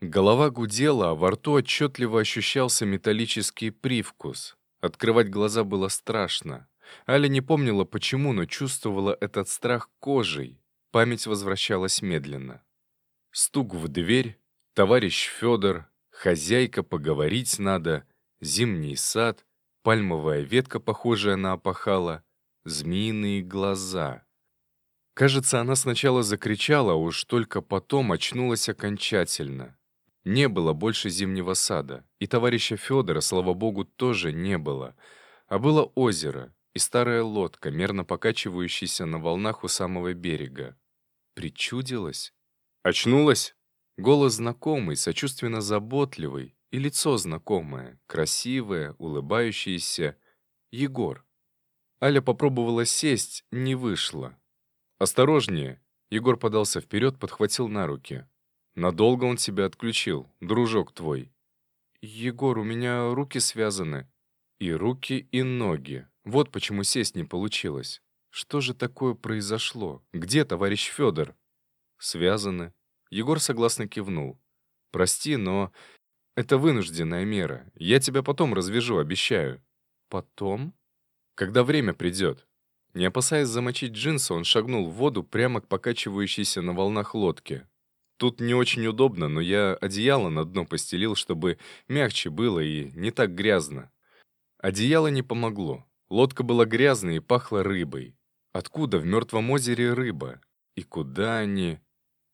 Голова гудела, а во рту отчетливо ощущался металлический привкус. Открывать глаза было страшно. Аля не помнила почему, но чувствовала этот страх кожей. Память возвращалась медленно. Стук в дверь, товарищ Федор, хозяйка, поговорить надо, зимний сад, пальмовая ветка, похожая на опахала, змеиные глаза. Кажется, она сначала закричала, а уж только потом очнулась окончательно. Не было больше зимнего сада, и товарища Федора, слава богу, тоже не было, а было озеро и старая лодка, мерно покачивающаяся на волнах у самого берега. Причудилась? Очнулась? Голос знакомый, сочувственно заботливый, и лицо знакомое, красивое, улыбающееся. Егор. Аля попробовала сесть, не вышло. «Осторожнее!» Егор подался вперед, подхватил на руки. Надолго он тебя отключил, дружок твой. Егор, у меня руки связаны. И руки, и ноги. Вот почему сесть не получилось. Что же такое произошло? Где товарищ Федор? Связаны. Егор согласно кивнул. Прости, но это вынужденная мера. Я тебя потом развяжу, обещаю. Потом? Когда время придет. Не опасаясь замочить джинсы, он шагнул в воду прямо к покачивающейся на волнах лодке. Тут не очень удобно, но я одеяло на дно постелил, чтобы мягче было и не так грязно. Одеяло не помогло. Лодка была грязной и пахла рыбой. Откуда в мертвом озере рыба? И куда они?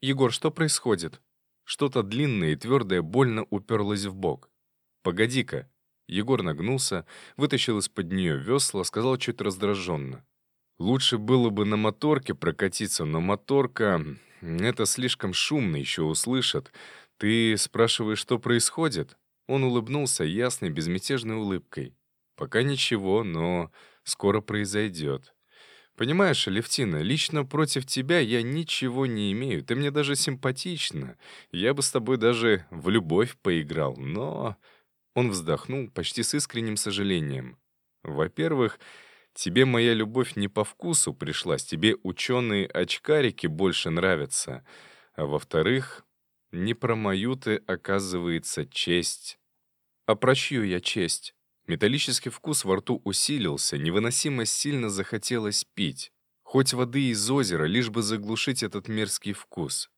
Егор, что происходит? Что-то длинное и твердое больно уперлось в бок. Погоди-ка. Егор нагнулся, вытащил из-под нее весла, сказал чуть раздраженно. Лучше было бы на моторке прокатиться, но моторка это слишком шумно, еще услышат. Ты спрашиваешь, что происходит?» Он улыбнулся ясной, безмятежной улыбкой. «Пока ничего, но скоро произойдет. Понимаешь, Левтина, лично против тебя я ничего не имею. Ты мне даже симпатична. Я бы с тобой даже в любовь поиграл, но...» Он вздохнул почти с искренним сожалением. «Во-первых, Тебе моя любовь не по вкусу пришлась, тебе ученые-очкарики больше нравятся. А во-вторых, не про мою ты, оказывается, честь. А про чью я честь? Металлический вкус во рту усилился, невыносимо сильно захотелось пить. Хоть воды из озера, лишь бы заглушить этот мерзкий вкус.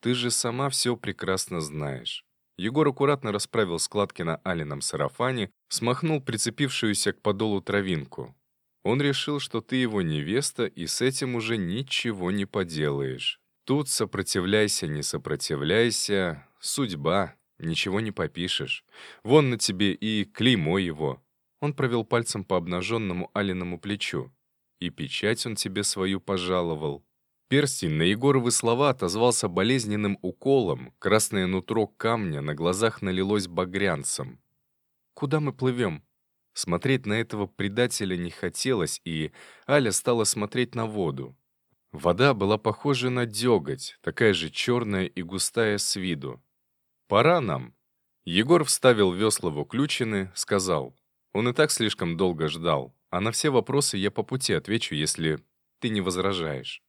Ты же сама все прекрасно знаешь. Егор аккуратно расправил складки на Алином сарафане, смахнул прицепившуюся к подолу травинку. Он решил, что ты его невеста, и с этим уже ничего не поделаешь. Тут сопротивляйся, не сопротивляйся, судьба, ничего не попишешь. Вон на тебе и клеймо его. Он провел пальцем по обнаженному Алиному плечу. И печать он тебе свою пожаловал. Перстень на Егоровы слова отозвался болезненным уколом, красное нутро камня на глазах налилось багрянцем. «Куда мы плывем?» Смотреть на этого предателя не хотелось, и Аля стала смотреть на воду. Вода была похожа на деготь, такая же черная и густая с виду. «Пора нам». Егор вставил весла в уключины, сказал. Он и так слишком долго ждал, а на все вопросы я по пути отвечу, если ты не возражаешь.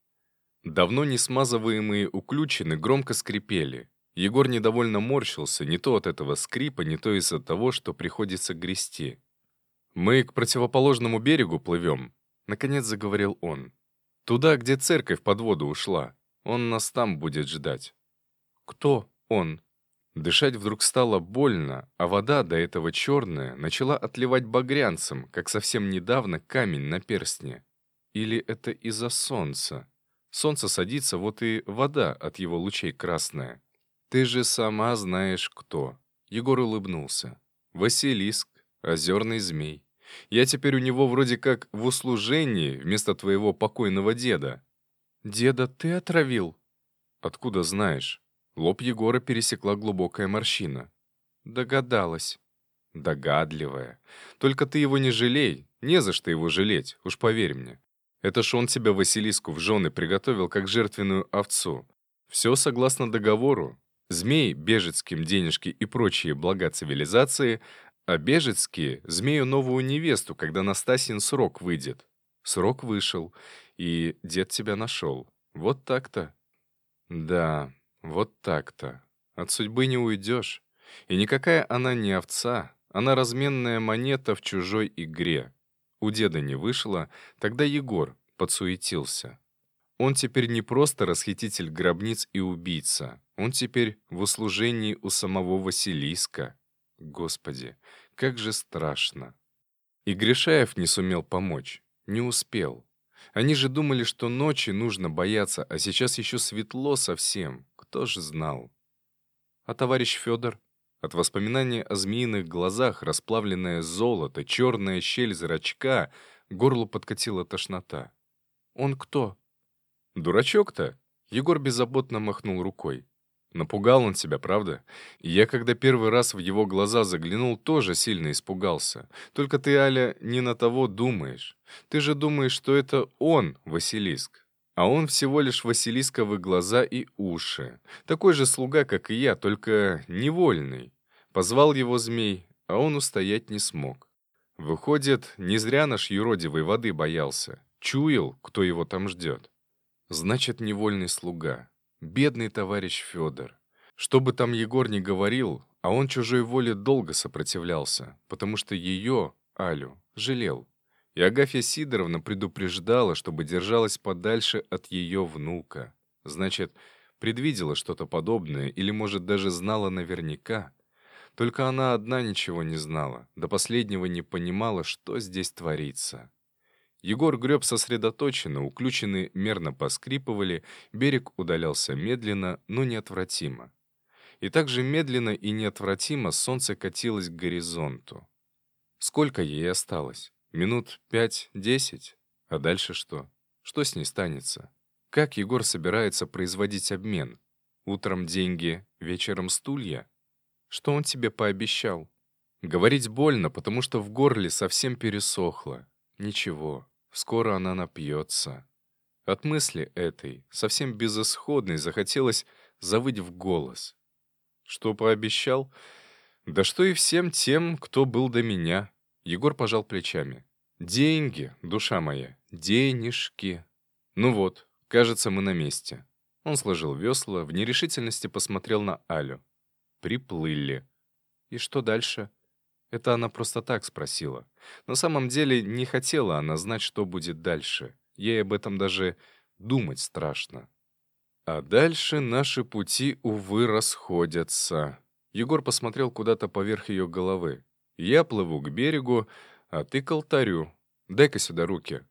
Давно не смазываемые уключины громко скрипели. Егор недовольно морщился, не то от этого скрипа, не то из-за того, что приходится грести. «Мы к противоположному берегу плывем», — наконец заговорил он. «Туда, где церковь под воду ушла. Он нас там будет ждать». «Кто он?» Дышать вдруг стало больно, а вода, до этого черная, начала отливать багрянцем, как совсем недавно камень на перстне. Или это из-за солнца? Солнце садится, вот и вода от его лучей красная. «Ты же сама знаешь, кто». Егор улыбнулся. «Василиск, озерный змей. Я теперь у него вроде как в услужении вместо твоего покойного деда». «Деда ты отравил?» «Откуда знаешь?» Лоб Егора пересекла глубокая морщина. «Догадалась». «Догадливая. Только ты его не жалей. Не за что его жалеть, уж поверь мне. Это ж он тебя Василиску в жены приготовил как жертвенную овцу. Все согласно договору. Змей, бежецким денежки и прочие блага цивилизации а Бежецкие — змею новую невесту, когда Настасьин срок выйдет. Срок вышел, и дед тебя нашел. Вот так-то. Да, вот так-то. От судьбы не уйдешь. И никакая она не овца, она разменная монета в чужой игре. У деда не вышло, тогда Егор подсуетился. Он теперь не просто расхититель гробниц и убийца. Он теперь в услужении у самого Василиска. Господи, как же страшно. И Гришаев не сумел помочь. Не успел. Они же думали, что ночи нужно бояться, а сейчас еще светло совсем. Кто же знал? А товарищ Федор? От воспоминания о змеиных глазах, расплавленное золото, черная щель зрачка, горлу подкатила тошнота. «Он кто?» «Дурачок-то?» Егор беззаботно махнул рукой. Напугал он себя, правда? я, когда первый раз в его глаза заглянул, тоже сильно испугался. Только ты, Аля, не на того думаешь. Ты же думаешь, что это он, Василиск. А он всего лишь Василисковы глаза и уши. Такой же слуга, как и я, только невольный. Позвал его змей, а он устоять не смог. Выходит, не зря наш юродивый воды боялся. Чуял, кто его там ждет. Значит, невольный слуга. Бедный товарищ Федор. Что бы там Егор ни говорил, а он чужой воле долго сопротивлялся, потому что ее, Алю, жалел. И Агафья Сидоровна предупреждала, чтобы держалась подальше от ее внука. Значит, предвидела что-то подобное или, может, даже знала наверняка. Только она одна ничего не знала, до последнего не понимала, что здесь творится. Егор греб сосредоточенно, уключены мерно поскрипывали, берег удалялся медленно, но неотвратимо. И также медленно и неотвратимо солнце катилось к горизонту. Сколько ей осталось? Минут пять-десять? А дальше что? Что с ней станется? Как Егор собирается производить обмен? Утром деньги, вечером стулья? Что он тебе пообещал? Говорить больно, потому что в горле совсем пересохло. Ничего, Скоро она напьется. От мысли этой, совсем безысходной, захотелось завыть в голос. Что пообещал? Да что и всем тем, кто был до меня. Егор пожал плечами. Деньги, душа моя, денежки. Ну вот, кажется, мы на месте. Он сложил весла, в нерешительности посмотрел на Алю. Приплыли. И что дальше? Это она просто так спросила. На самом деле не хотела она знать, что будет дальше. Ей об этом даже думать страшно. А дальше наши пути, увы, расходятся. Егор посмотрел куда-то поверх ее головы. Я плыву к берегу, а ты к алтарю. Дай-ка сюда руки.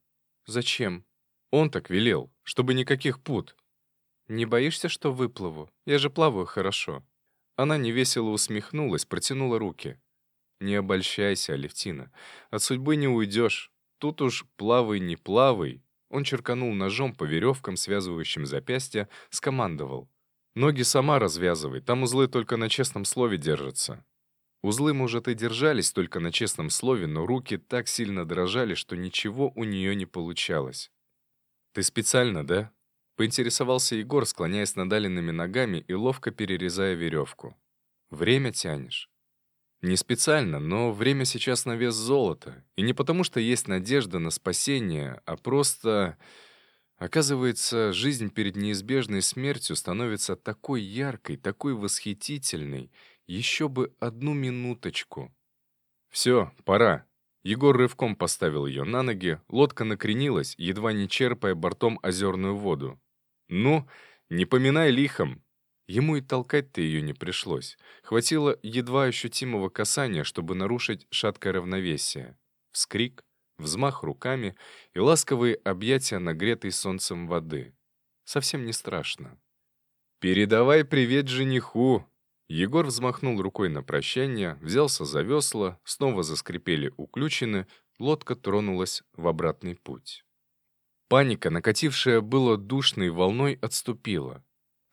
Зачем? Он так велел, чтобы никаких пут. Не боишься, что выплыву? Я же плаваю хорошо. Она невесело усмехнулась, протянула руки. Не обольщайся, Алевтина. От судьбы не уйдешь. Тут уж плавай, не плавай. Он черканул ножом по веревкам, связывающим запястья, скомандовал. Ноги сама развязывай, там узлы только на честном слове держатся. Узлы, может, и держались только на честном слове, но руки так сильно дрожали, что ничего у нее не получалось. «Ты специально, да?» — поинтересовался Егор, склоняясь над Алиными ногами и ловко перерезая веревку. «Время тянешь. Не специально, но время сейчас на вес золота. И не потому, что есть надежда на спасение, а просто... Оказывается, жизнь перед неизбежной смертью становится такой яркой, такой восхитительной. Еще бы одну минуточку. «Все, пора». Егор рывком поставил ее на ноги, лодка накренилась, едва не черпая бортом озерную воду. «Ну, не поминай лихом, Ему и толкать-то ее не пришлось. Хватило едва ощутимого касания, чтобы нарушить шаткое равновесие. Вскрик, взмах руками и ласковые объятия нагретой солнцем воды. Совсем не страшно. «Передавай привет жениху!» Егор взмахнул рукой на прощание, взялся за весла, снова заскрипели уключены, лодка тронулась в обратный путь. Паника, накатившая было душной волной, отступила.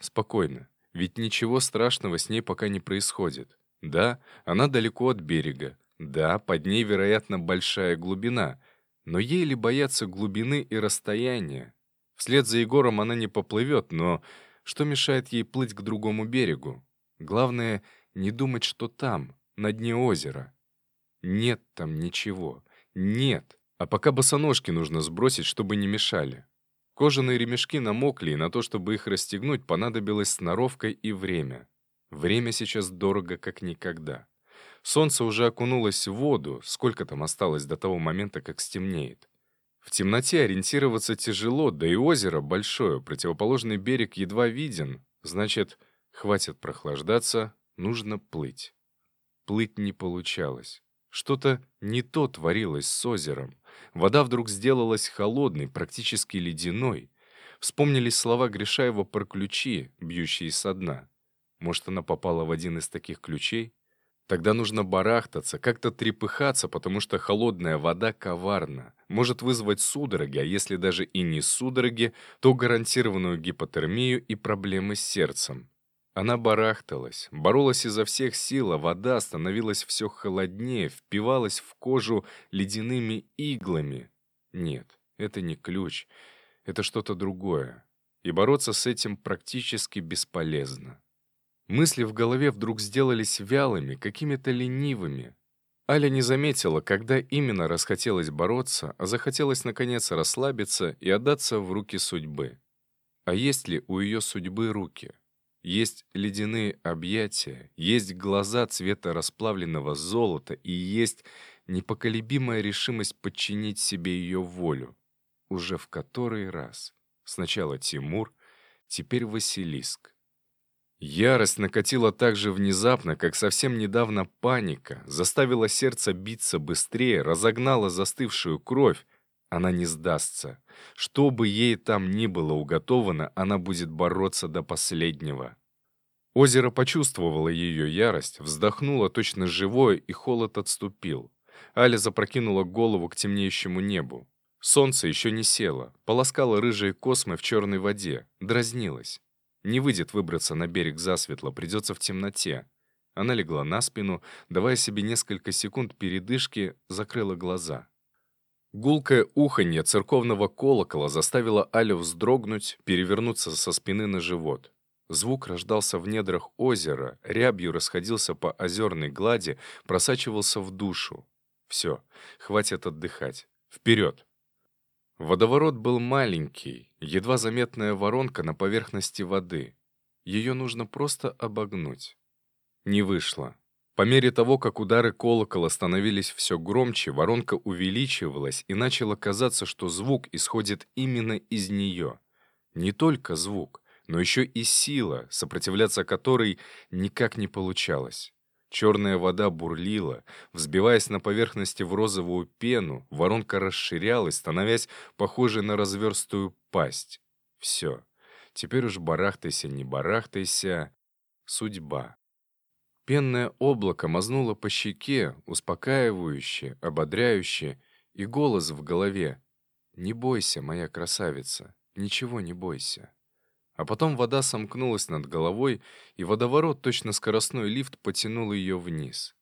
Спокойно, ведь ничего страшного с ней пока не происходит. Да, она далеко от берега. Да, под ней, вероятно, большая глубина. Но ей ли бояться глубины и расстояния? Вслед за Егором она не поплывет, но что мешает ей плыть к другому берегу? Главное, не думать, что там, на дне озера. Нет там ничего. Нет. А пока босоножки нужно сбросить, чтобы не мешали. Кожаные ремешки намокли, и на то, чтобы их расстегнуть, понадобилась сноровка и время. Время сейчас дорого, как никогда. Солнце уже окунулось в воду, сколько там осталось до того момента, как стемнеет. В темноте ориентироваться тяжело, да и озеро большое, противоположный берег едва виден. Значит, хватит прохлаждаться, нужно плыть. Плыть не получалось. Что-то не то творилось с озером. Вода вдруг сделалась холодной, практически ледяной. Вспомнились слова Гришаева про ключи, бьющие со дна. Может, она попала в один из таких ключей? Тогда нужно барахтаться, как-то трепыхаться, потому что холодная вода коварна. Может вызвать судороги, а если даже и не судороги, то гарантированную гипотермию и проблемы с сердцем. Она барахталась, боролась изо всех сил, а вода становилась все холоднее, впивалась в кожу ледяными иглами. Нет, это не ключ, это что-то другое. И бороться с этим практически бесполезно. Мысли в голове вдруг сделались вялыми, какими-то ленивыми. Аля не заметила, когда именно расхотелось бороться, а захотелось наконец расслабиться и отдаться в руки судьбы. А есть ли у ее судьбы руки? Есть ледяные объятия, есть глаза цвета расплавленного золота и есть непоколебимая решимость подчинить себе ее волю. Уже в который раз. Сначала Тимур, теперь Василиск. Ярость накатила так же внезапно, как совсем недавно паника, заставила сердце биться быстрее, разогнала застывшую кровь. Она не сдастся. Что бы ей там ни было уготовано, она будет бороться до последнего. Озеро почувствовало ее ярость, вздохнуло точно живое, и холод отступил. Аля запрокинула голову к темнеющему небу. Солнце еще не село, полоскало рыжие космы в черной воде, дразнилось. Не выйдет выбраться на берег засветло, придется в темноте. Она легла на спину, давая себе несколько секунд передышки, закрыла глаза. Гулкое уханье церковного колокола заставило Алю вздрогнуть, перевернуться со спины на живот. Звук рождался в недрах озера, рябью расходился по озерной глади, просачивался в душу. Все, хватит отдыхать. Вперед! Водоворот был маленький, едва заметная воронка на поверхности воды. Ее нужно просто обогнуть. Не вышло. По мере того, как удары колокола становились все громче, воронка увеличивалась и начало казаться, что звук исходит именно из нее. Не только звук, но еще и сила, сопротивляться которой никак не получалось. Черная вода бурлила, взбиваясь на поверхности в розовую пену, воронка расширялась, становясь похожей на разверстую пасть. Все. Теперь уж барахтайся, не барахтайся. Судьба. Пенное облако мазнуло по щеке, успокаивающе, ободряюще, и голос в голове. «Не бойся, моя красавица, ничего не бойся». А потом вода сомкнулась над головой, и водоворот, точно скоростной лифт, потянул ее вниз.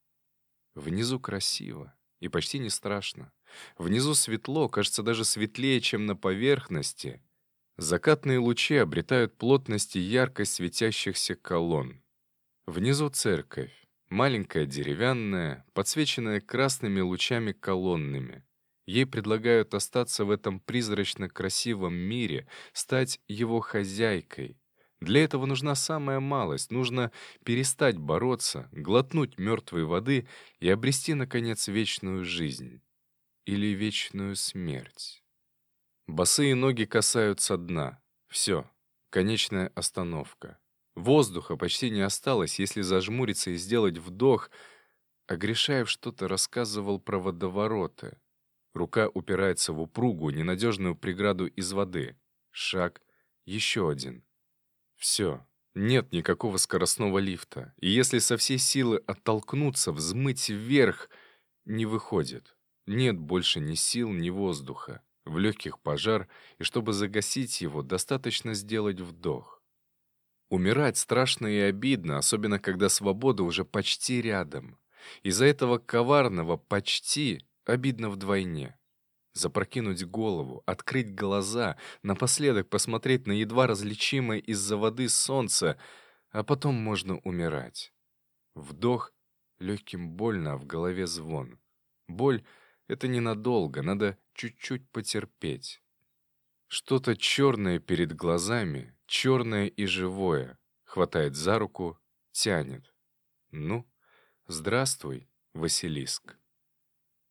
Внизу красиво и почти не страшно. Внизу светло, кажется, даже светлее, чем на поверхности. Закатные лучи обретают плотность и яркость светящихся колонн. Внизу церковь, маленькая деревянная, подсвеченная красными лучами колоннами. Ей предлагают остаться в этом призрачно красивом мире, стать его хозяйкой. Для этого нужна самая малость, нужно перестать бороться, глотнуть мертвой воды и обрести, наконец, вечную жизнь. Или вечную смерть. Босые ноги касаются дна. Все, конечная остановка. Воздуха почти не осталось, если зажмуриться и сделать вдох. А Гришаев что-то рассказывал про водовороты. Рука упирается в упругую, ненадежную преграду из воды. Шаг. Еще один. Все. Нет никакого скоростного лифта. И если со всей силы оттолкнуться, взмыть вверх, не выходит. Нет больше ни сил, ни воздуха. В легких пожар, и чтобы загасить его, достаточно сделать вдох. Умирать страшно и обидно, особенно когда свобода уже почти рядом. Из-за этого коварного «почти» Обидно вдвойне. Запрокинуть голову, открыть глаза, напоследок посмотреть на едва различимое из-за воды солнце, а потом можно умирать. Вдох, легким больно, а в голове звон. Боль — это ненадолго, надо чуть-чуть потерпеть. Что-то черное перед глазами, черное и живое, хватает за руку, тянет. Ну, здравствуй, Василиск.